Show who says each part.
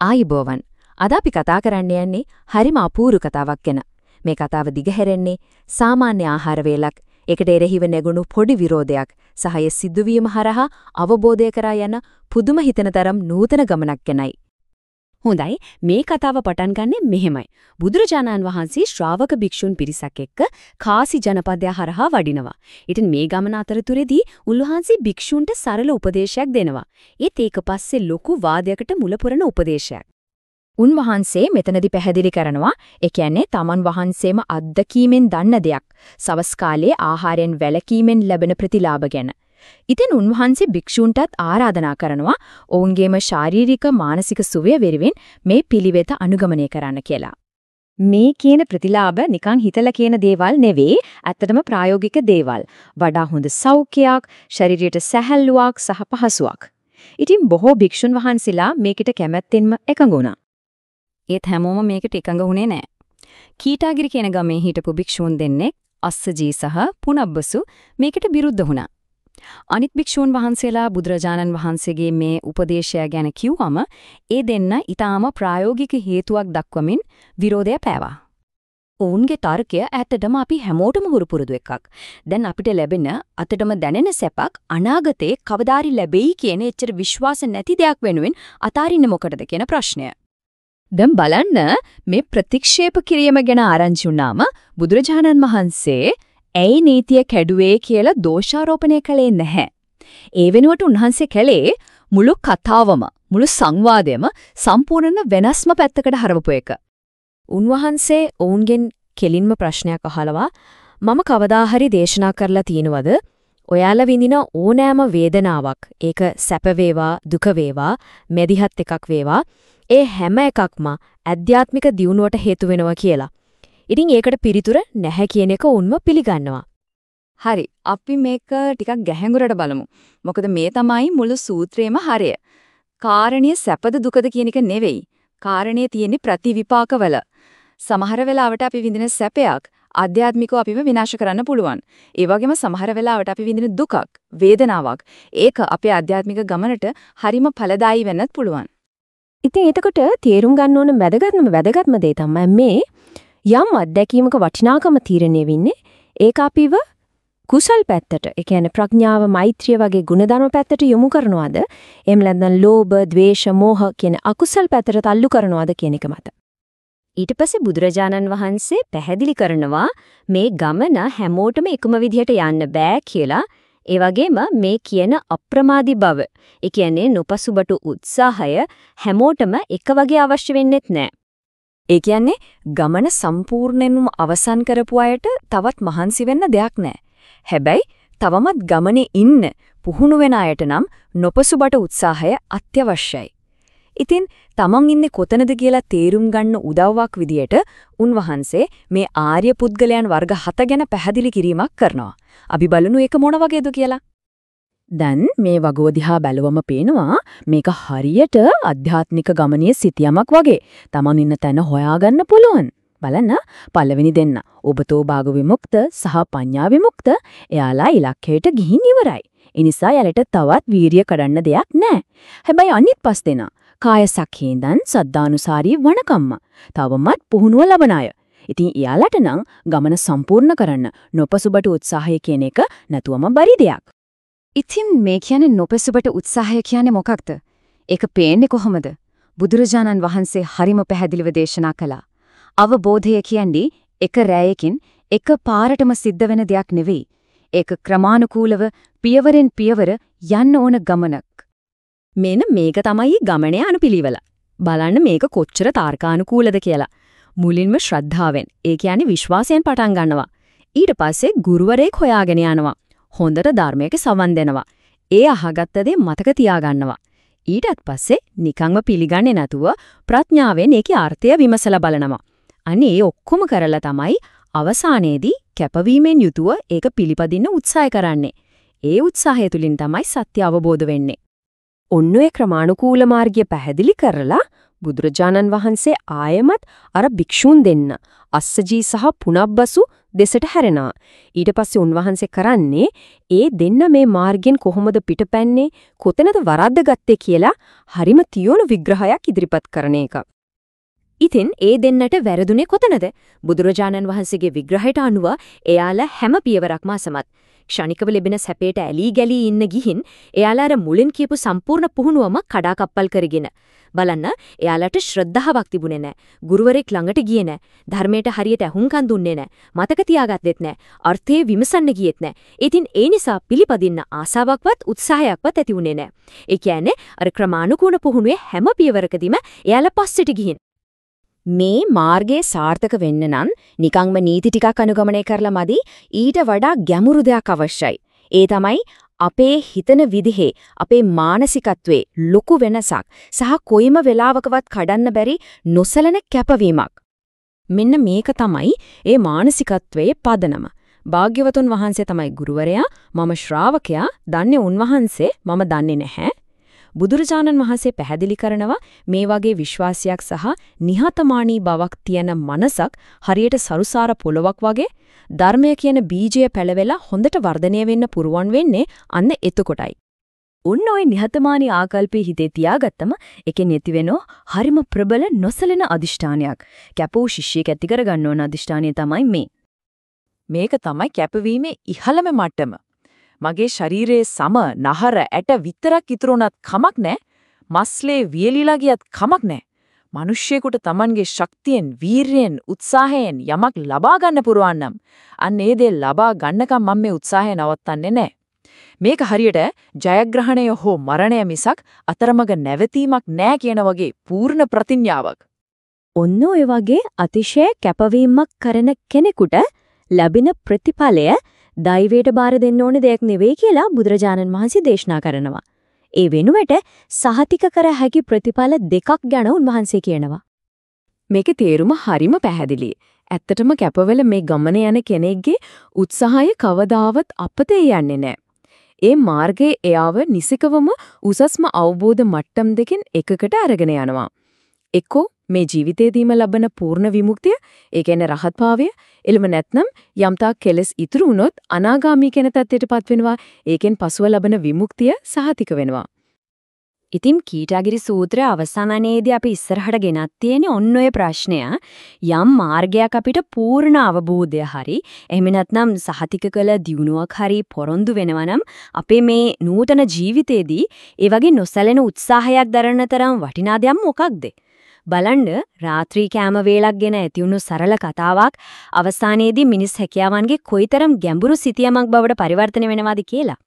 Speaker 1: ආයිබෝවන්. අද අපි කතා කරන්න යන්නේ හරිම අපූරු කතාවක් ගැන. මේ කතාව දිගහැරෙන්නේ සාමාන්‍ය ආහාර වේලක්, ඒකට එරෙහිව නැගුණු පොඩි විරෝධයක් සහ ඒ සිදුවීම හරහා අවබෝධය කරා යන පුදුම හිතන තරම් නූතන ගමනක් ගැනයි.
Speaker 2: හොඳයි මේ කතාව පටන් ගන්නෙ මෙහෙමයි. බුදුරජාණන් වහන්සේ ශ්‍රාවක භික්ෂුන් පිරිසක් එක්ක කාසි ජනපදය හරහා වඩිනවා. ඉතින් මේ ගමන අතරතුරේදී උන්වහන්සේ භික්ෂුන්ට සරල උපදේශයක් දෙනවා. ඒත් ඒක පස්සේ ලොකු වාදයකට මුල පුරන උපදේශයක්.
Speaker 1: උන්වහන්සේ මෙතනදි පැහැදිලි කරනවා ඒ කියන්නේ තමන් වහන්සේම අත්දැකීමෙන් දන්න දෙයක් සවස් කාලයේ ආහාරයෙන් වැළකීමෙන් ලැබෙන ප්‍රතිලාභ ගැන. ඉතින් උන්වහන්සේ භික්ෂූන්ටත් ආරාධනා කරනවා ඔවුන්ගේම ශාරීරික මානසික සුවය වෙනුවෙන් මේ පිළිවෙත අනුගමනය කරන්න කියලා.
Speaker 2: මේ කියන ප්‍රතිලාභ නිකන් හිතලා කියන දේවල් නෙවෙයි ඇත්තටම ප්‍රායෝගික දේවල්. වඩා හොඳ සෞඛ්‍යයක්, ශරීරයට සැහැල්ලුවක් සහ පහසුවක්. ඉතින් බොහෝ භික්ෂුන් වහන්සේලා මේකට කැමැත්තෙන්ම එකඟ වුණා.
Speaker 1: ඒත් හැමෝම මේකට එකඟ වුණේ නැහැ. කීටාගිරි කියන ගමේ හිටපු භික්ෂූන් දෙන්නෙක් අස්සජී සහ පුනබ්බසු මේකට විරුද්ධ වුණා. අනිත් භික්ෂූන් වහන්සේලා බුදුරජාණන් වහන්සේගේ මේ උපදේශය ගැන කිව්වම ඒ දෙන්න ඊටාම ප්‍රායෝගික හේතුවක් දක්වමින් විරෝධය පෑවා. ඔවුන්ගේ තර්කය ඇත්තටම අපි හැමෝටම හුරුපුරුදු එකක්. දැන් අපිට ලැබෙන අතටම දැනෙන සැපක් අනාගතේ කවදාරි ලැබෙයි කියන එච්චර විශ්වාස නැති දෙයක් වෙනුවෙන් අතාරින්න මොකටද කියන ප්‍රශ්නය. දැන් බලන්න මේ ප්‍රතික්ෂේප කිරීම ගැන ආරංචි වුණාම බුදුරජාණන් වහන්සේ ඇයි නීතිය කැඩුවේ කියලා දෝෂාරෝපණය කළේ නැහැ. ඒ වෙනුවට උන්වහන්සේ කළේ මුළු කතාවම මුළු සංවාදයම සම්පූර්ණ වෙනස්ම පැත්තකට හරවපු එක. උන්වහන්සේ ඔවුන්ගෙන් කෙලින්ම ප්‍රශ්නයක් අහලවා මම කවදා හරි දේශනා කරලා තියෙනවද ඔයාලා විඳින ඕනෑම වේදනාවක් ඒක සැප වේවා දුක වේවා මෙදිහත් එකක් වේවා ඒ හැම එකක්ම අධ්‍යාත්මික දියුණුවට හේතු වෙනවා කියලා. ඉතින් ඒකට පිළිතුර නැහැ කියන එක උන්ව පිළිගන්නවා.
Speaker 2: හරි. අපි මේක ටිකක් ගැහැඟුරට බලමු. මොකද මේ තමයි මුළු සූත්‍රයේම හරය. කාරණිය සැපද දුකද කියන එක නෙවෙයි. කාරණේ තියෙන්නේ ප්‍රතිවිපාකවල. සමහර වෙලාවට අපි විඳින සැපයක් ආධ්‍යාත්මිකව අපිව විනාශ කරන්න පුළුවන්. ඒ වගේම සමහර වෙලාවට අපි විඳින දුකක්, වේදනාවක් ඒක අපේ ආධ්‍යාත්මික ගමනට හරිම ඵලදායී වෙන්නත් පුළුවන්.
Speaker 1: ඉතින් එතකොට තේරුම් ගන්න ඕන වැදගත්ම වැදගත්ම දේ තමයි මේ යම් අත්දැකීමක වටිනාකම තීරණය වෙන්නේ ඒක අපිව කුසල් පැත්තට ඒ කියන්නේ ප්‍රඥාව මෛත්‍රිය වගේ ගුණධර්ම පැත්තට යොමු කරනවද? එහෙම නැත්නම් ලෝභ ද්වේෂ මෝහ කියන අකුසල් පැත්තට තල්ලු කරනවද කියන එක මත.
Speaker 2: ඊට පස්සේ බුදුරජාණන් වහන්සේ පැහැදිලි කරනවා මේ ගමන හැමෝටම එකම විදිහට යන්න බෑ කියලා. ඒ වගේම මේ කියන අප්‍රමාදී බව ඒ කියන්නේ නොපසුබට උත්සාහය හැමෝටම එක වගේ අවශ්‍ය වෙන්නේත් නැහැ
Speaker 1: ඒ කියන්නේ ගමන සම්පූර්ණයෙන්ම අවසන් කරපු අයට තවත් මහන්සි වෙන්න දෙයක් නැහැ. හැබැයි තවමත් ගමනේ ඉන්න පුහුණු වෙන අයට නම් නොපසුබට උත්සාහය අත්‍යවශ්‍යයි. ඉතින් තමන් ඉන්නේ කොතනද කියලා තේරුම් ගන්න උදව්වක් විදියට උන්වහන්සේ මේ ආර්ය පුද්ගලයන් වර්ග 7 ගැන පැහැදිලි කිරීමක් කරනවා. අපි බලමු ඒක මොන වගේද කියලා. දැන් මේ වගුව දිහා බැලුවම පේනවා මේක හරියට අධ්‍යාත්මික ගමනේ සිටියමක් වගේ. Taman ඉන්න තැන හොයාගන්න පුළුවන්. බලන්න පළවෙනි දෙන්න ඔබතෝ භාග විමුක්ත සහ පඤ්ඤා විමුක්ත එයාලා ඉලක්කයට ගිහින් ඉවරයි. ඒ නිසා යාලට තවත් වීරිය කඩන්න දෙයක් නැහැ. හැබැයි අනිත් පස් දෙනා කාය සක්හේඳන් සද්ධානුසාරී වණකම්ම. තවමත් පුහුණුව ලබන අය. ඉතින් එයාලට නම් ගමන සම්පූර්ණ කරන්න නොපසුබට උත්සාහය කියන එක නැතුවම බරි දෙයක්.
Speaker 2: ඉතින් මේ කියන්නේ නොපෙසුබට උත්සාහය කියන්නේ මොකක්ද? ඒක පේන්නේ කොහොමද? බුදුරජාණන් වහන්සේ හරිම පැහැදිලිව දේශනා කළා. අවබෝධය කියන්නේ එක රැයකින් එක පාරටම සිද්ධ වෙන දෙයක් නෙවෙයි. ඒක ක්‍රමානුකූලව පියවරෙන් පියවර යන්න ඕන ගමනක්.
Speaker 1: මෙන්න මේක තමයි ගමනේ අනුපිළිවෙල. බලන්න මේක කොච්චර තාර්කානුකූලද කියලා. මුලින්ම ශ්‍රද්ධාවෙන්, ඒ කියන්නේ විශ්වාසයෙන් පටන් ගන්නවා. ඊට පස්සේ ගුරුවරයෙක් හොයාගෙන යනවා. හොඳට ධර්මයක සවන් දෙනවා. ඒ අහගත්ත දේ මතක තියාගන්නවා. ඊටත් පස්සේ නිකන්ව පිළිගන්නේ නැතුව ප්‍රඥාවෙන් ඒකේ අර්ථය විමසලා බලනවා. අනේ ඒ ඔක්කොම කරලා තමයි අවසානයේදී කැපවීමෙන් යුතුව ඒක පිළිපදින්න උත්සාහ කරන්නේ. ඒ උත්සාහය තුලින් තමයි සත්‍ය අවබෝධ වෙන්නේ.
Speaker 2: ඔන්න ඔය ක්‍රමානුකූල මාර්ගය පැහැදිලි කරලා බුදුරජාණන් වහන්සේ ආයමත් අර භික්ෂූන් දෙන්න අස්සජී සහ පුනබ්බසු දෙසට හැරෙනවා. ඊට පස්සේ උන්වහන්සේ කරන්නේ ඒ දෙන්න මේ මාර්ගෙන් කොහොමද පිටපැන්නේ කොතැනද වරද්දගත්තේ කියලා හරිම තියුණු විග්‍රහයක් ඉදිරිපත් කරන එක.
Speaker 1: ඉතින් ඒ දෙන්නට වැරදුනේ කොතනද? බුදුරජාණන් වහන්සේගේ විග්‍රහයට අනුව එයාලා හැම පියවරක්ම අසමත්. ක්ෂණිකව ලැබෙන සැපේට ඇලී ගැලී ඉන්න ගිහින් එයාලා අර මුලින් කියපු සම්පූර්ණ පුහුණුවම කඩාකප්පල් කරගෙන බලන්න එයාලට ශ්‍රද්ධාවක් තිබුණේ නැහැ. ගුරුවරයෙක් ළඟට ගියේ නැහැ. ධර්මයට හරියට අහුම්කම් දුන්නේ නැහැ. මතක තියාගත්තෙත් නැහැ. අර්ථය විමසන්න ගියෙත් නැහැ. ඉතින් ඒ නිසා පිළිපදින්න ආසාවක්වත් උත්සාහයක්වත් ඇති වුණේ නැහැ. ඒ කියන්නේ අර ක්‍රමානුකූල පුහුණුවේ හැම පියවරකදීම එයාලා පස්සට ගිහින්
Speaker 3: මේ මාර්ගයේ සාර්ථක වෙන්න නම් නිකංම නීති ටිකක් අනුගමනය කරලා මදි ඊට වඩා ගැඹුරු දෙයක් අවශ්‍යයි. ඒ තමයි අපේ හිතන විදිහේ අපේ මානසිකත්වයේ ලොකු වෙනසක් සහ කොයිම වෙලාවකවත් කඩන්න බැරි නොසලන කැපවීමක්.
Speaker 4: මෙන්න මේක තමයි ඒ මානසිකත්වයේ පදනම. භාග්‍යවතුන් වහන්සේ තමයි ගුරුවරයා මම ශ්‍රාවකයා දන්නේ උන්වහන්සේ මම දන්නේ නැහැ බුදුරජාණන් වහන්සේ පැහැදිලි කරනවා මේ වගේ විශ්වාසයක් සහ නිහතමානී බවක් තියෙන මනසක් හරියට සරුසාර පොලොවක් වගේ ධර්මය කියන බීජය පැලවෙලා හොඳට වර්ධනය වෙන්න පුරුවන් වෙන්නේ අන්න එතකොටයි.
Speaker 1: උන් ওই නිහතමානී ආකල්පේ හිතේ තියාගත්තම එකෙන් ඇති වෙනෝ හරිම ප්‍රබල නොසලෙන අදිෂ්ඨානයක්. කැපූ ශිෂ්‍යයෙක් ඇති කරගන්න ඕන අදිෂ්ඨානය තමයි මේ.
Speaker 5: මේක තමයි කැපවීමේ ඉහළම මට්ටම. මගේ ශරීරයේ සම නහර ඇට විතරක් ඉතුරුනත් කමක් නැහැ. මස්ලේ වියලිලා ගියත් කමක් නැහැ. මිනිස්සෙකුට Tamanගේ ශක්තියෙන්, වීරියෙන්, උත්සාහයෙන් යමක් ලබා ගන්න පුරවන්නම්. අන්න ඒ දේ ලබා ගන්නකම් මම මේ උත්සාහය නවත්තන්නේ නැහැ. මේක හරියට ජයග්‍රහණය හෝ මරණය මිසක් අතරමඟ නැවතීමක් නෑ කියන වගේ පූර්ණ ප්‍රතිඥාවක්.
Speaker 1: ඔන්න ඔය වගේ අතිශය කැපවීමක් කරන කෙනෙකුට ලැබෙන ප්‍රතිඵලය දෛවයට බාර දෙන්න ඕන දෙයක් නෙවෙයි කියලා බුදුරජාණන් වහන්සේ දේශනා කරනවා. ඒ වෙනුවට සහතික කර හැකි ප්‍රතිඵල දෙකක් ගැන උන්වහන්සේ කියනවා.
Speaker 2: මේකේ තේරුම හරිම පැහැදිලි. ඇත්තටම කැපවල මේ ගමන යන කෙනෙක්ගේ උත්සාහය කවදාවත් අපතේ යන්නේ නැහැ. ඒ මාර්ගයේ එයාව නිසිකවම උසස්ම අවබෝධ මට්ටම් දෙකෙන් එකකට අරගෙන යනවා. එක්කෝ මේ ජීවිතේදීම ලබන පූර්ණ විමුක්තිය, ඒ කියන්නේ රහත්භාවය, එළම නැත්නම් යම්තාක් කෙලස් ඉතුරු වුණොත් අනාගාමී කෙන තත්ත්වයටපත් වෙනවා. ඒකෙන් පසුව ලබන විමුක්තිය සහතික වෙනවා.
Speaker 1: ඉතින් කීටාගිරි සූත්‍රය අවසානයේදී අපි ඉස්සරහට ගෙනත් තියෙන්නේ ඔන්න ඔය ප්‍රශ්නය. යම් මාර්ගයක් අපිට පූර්ණ අවබෝධය හරි එහෙම නැත්නම් සහතික කළ දියුණුවක් හරි පොරොන්දු වෙනවා නම් අපේ මේ නූතන ජීවිතේදී ඒ වගේ නොසැලෙන උත්සාහයක් දරන තරම් වටිනා දෙයක් මොකක්ද? බලන්න රාත්‍රී කෑම වේලක් ගැන ඇතිවුණු සරල කතාවක් අවසානයේදී මිනිස් හැකියාවන්ගේ කොයිතරම් ගැඹුරු සිතියමක් බවට පරිවර්තනය වෙනවද කියලා.